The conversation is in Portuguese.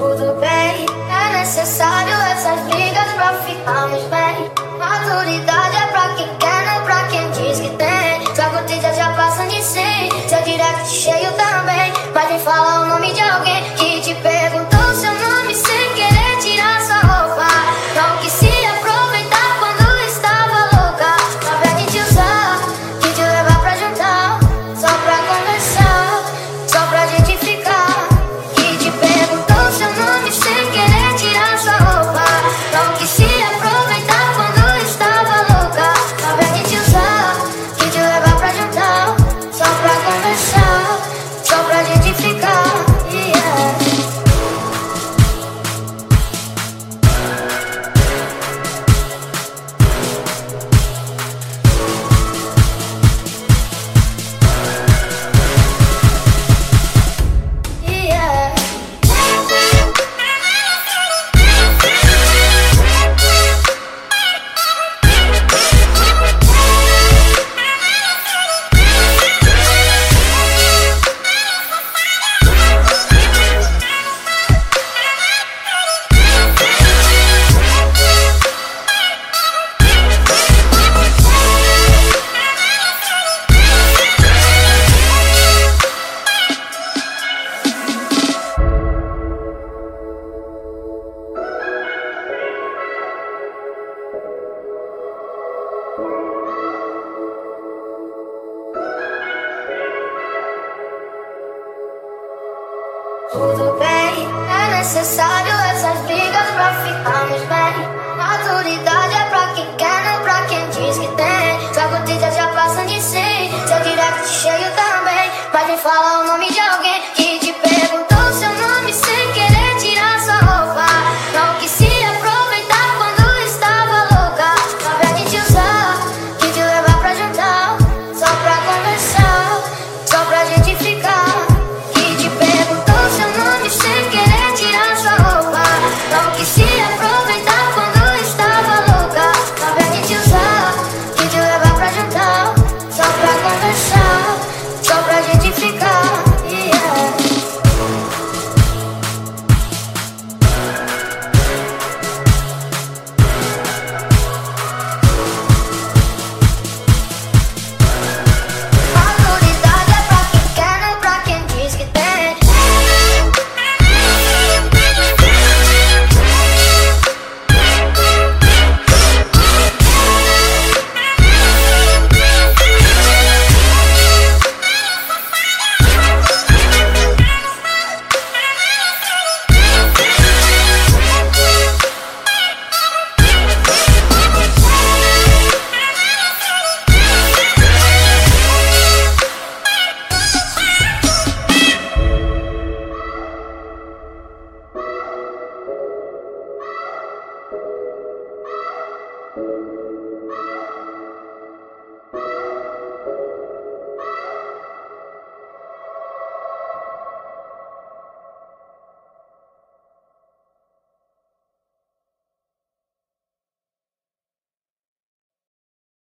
tudo bem. É necessário essas brigas pra ficarmos bem. Maturidade necessário essas brigas pra ficarmos bem. Maturidade é pra quem quer, não pra quem diz que tem. Sua curtida já passa de 100, seu direct cheio também. Mas me fala o nome de